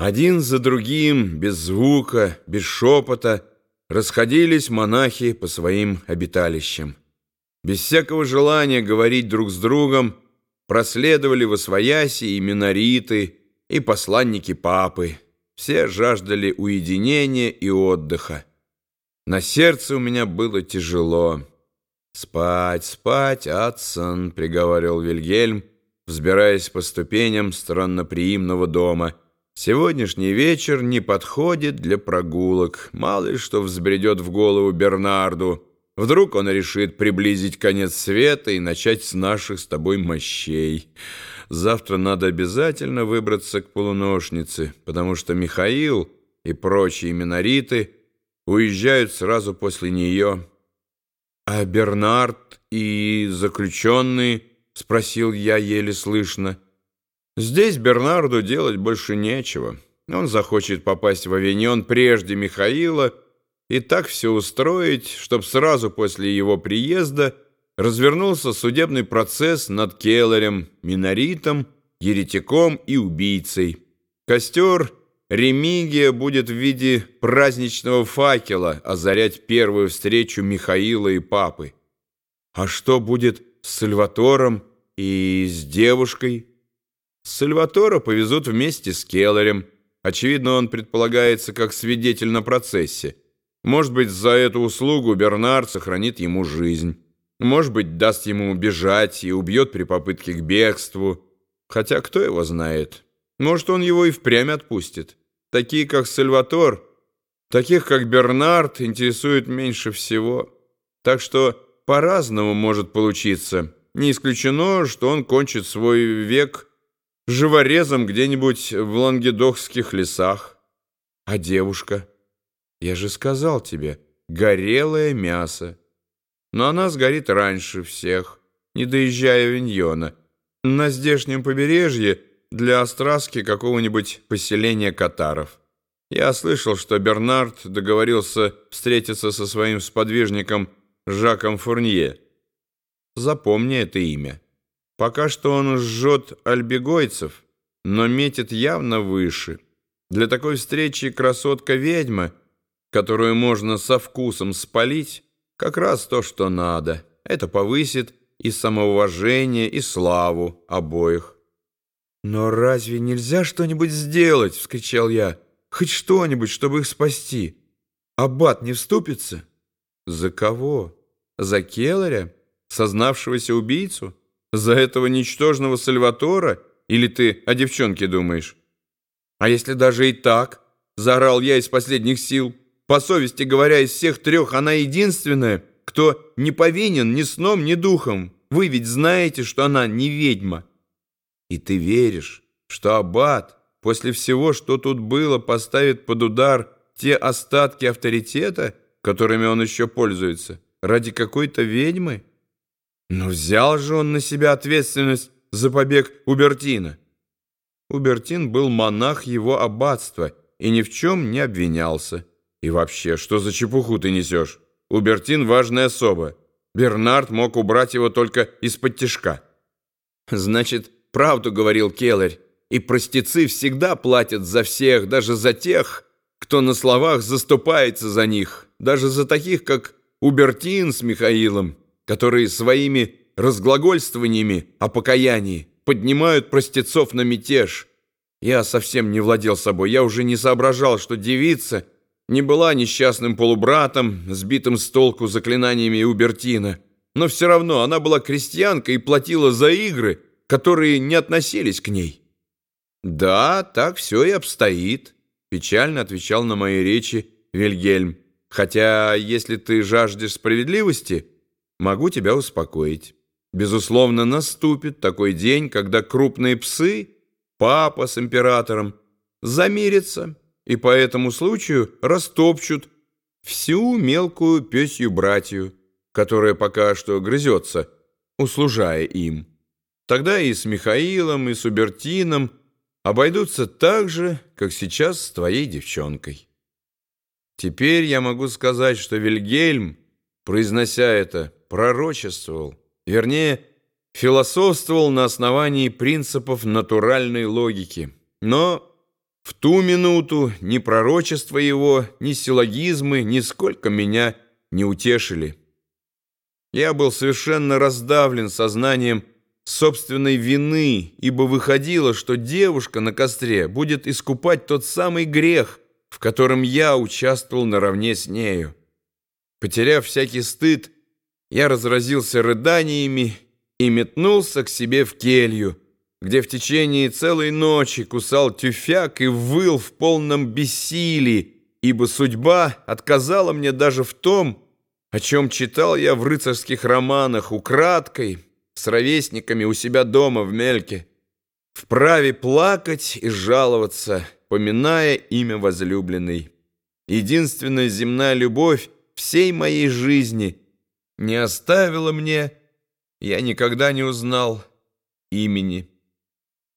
Один за другим, без звука, без шепота, расходились монахи по своим обиталищам. Без всякого желания говорить друг с другом проследовали во свояси и минориты, и посланники папы. Все жаждали уединения и отдыха. На сердце у меня было тяжело. «Спать, спать, Адсон», — приговаривал Вильгельм, взбираясь по ступеням странноприимного дома — Сегодняшний вечер не подходит для прогулок. Мало ли что взбредет в голову Бернарду. Вдруг он решит приблизить конец света и начать с наших с тобой мощей. Завтра надо обязательно выбраться к полуношнице, потому что Михаил и прочие минориты уезжают сразу после нее. А Бернард и заключенные, спросил я еле слышно, — Здесь Бернарду делать больше нечего. Он захочет попасть в Авиньон прежде Михаила и так все устроить, чтобы сразу после его приезда развернулся судебный процесс над Келлерем, Миноритом, еретиком и убийцей. Костер Ремигия будет в виде праздничного факела озарять первую встречу Михаила и папы. А что будет с Сальватором и с девушкой? Сальватора повезут вместе с Келлерем. Очевидно, он предполагается как свидетель на процессе. Может быть, за эту услугу Бернард сохранит ему жизнь. Может быть, даст ему убежать и убьет при попытке к бегству. Хотя кто его знает? Может, он его и впрямь отпустит. Такие, как Сальватор, таких, как Бернард, интересуют меньше всего. Так что по-разному может получиться. Не исключено, что он кончит свой век живорезом где-нибудь в лангедокских лесах. А девушка? Я же сказал тебе, горелое мясо. Но она сгорит раньше всех, не доезжая Виньона. На здешнем побережье для остраски какого-нибудь поселения катаров. Я слышал, что Бернард договорился встретиться со своим сподвижником Жаком Фурнье. Запомни это имя. Пока что он жжет альбегойцев, но метит явно выше. Для такой встречи красотка-ведьма, которую можно со вкусом спалить, как раз то, что надо. Это повысит и самоуважение, и славу обоих. «Но разве нельзя что-нибудь сделать?» — вскричал я. «Хоть что-нибудь, чтобы их спасти. Аббат не вступится?» «За кого? За Келларя, сознавшегося убийцу?» За этого ничтожного Сальватора? Или ты о девчонке думаешь? А если даже и так, заорал я из последних сил, по совести говоря, из всех трех она единственная, кто не повинен ни сном, ни духом. Вы ведь знаете, что она не ведьма. И ты веришь, что Аббат после всего, что тут было, поставит под удар те остатки авторитета, которыми он еще пользуется, ради какой-то ведьмы? Но взял же он на себя ответственность за побег Убертина. Убертин был монах его аббатства и ни в чем не обвинялся. И вообще, что за чепуху ты несешь? Убертин важная особа. Бернард мог убрать его только из-под тишка. Значит, правду говорил Келлер, и простецы всегда платят за всех, даже за тех, кто на словах заступается за них, даже за таких, как Убертин с Михаилом которые своими разглагольствованиями о покаянии поднимают простецов на мятеж. Я совсем не владел собой, я уже не соображал, что девица не была несчастным полубратом, сбитым с толку заклинаниями Убертина, но все равно она была крестьянкой и платила за игры, которые не относились к ней. «Да, так все и обстоит», — печально отвечал на мои речи Вильгельм. «Хотя, если ты жаждешь справедливости...» могу тебя успокоить. Безусловно, наступит такой день, когда крупные псы, папа с императором, замирятся и по этому случаю растопчут всю мелкую пёсью братью, которая пока что грызется, услужая им. Тогда и с Михаилом, и с Убертином обойдутся так же, как сейчас с твоей девчонкой. Теперь я могу сказать, что Вильгельм, произнося это, пророчествовал, вернее, философствовал на основании принципов натуральной логики. Но В ту минуту ни пророчество его, ни силлогизмы нисколько меня не утешили. Я был совершенно раздавлен сознанием собственной вины, ибо выходило, что девушка на костре будет искупать тот самый грех, в котором я участвовал наравне с нею. Потеряв всякий стыд, я разразился рыданиями и метнулся к себе в келью, где в течение целой ночи кусал тюфяк и выл в полном бессилии, ибо судьба отказала мне даже в том, о чем читал я в рыцарских романах украдкой, с ровесниками у себя дома в Мельке, вправе плакать и жаловаться, поминая имя возлюбленной. Единственная земная любовь всей моей жизни не оставила мне, я никогда не узнал имени.